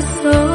So.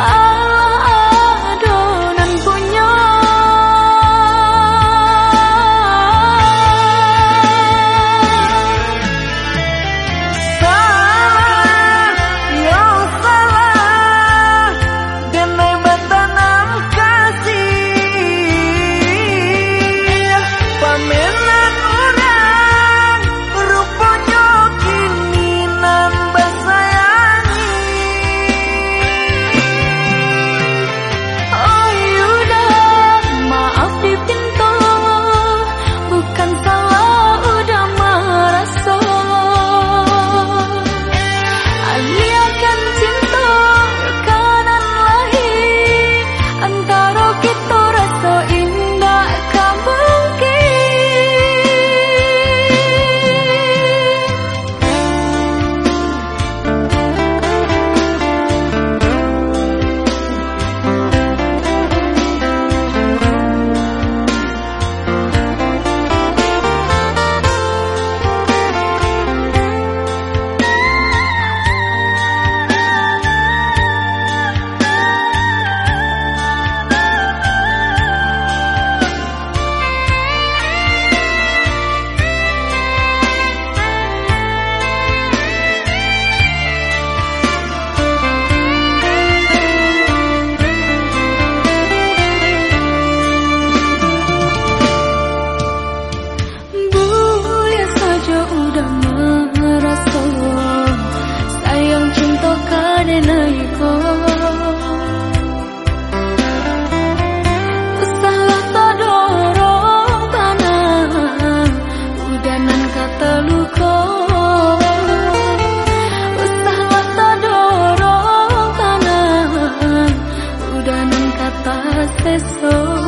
I 头。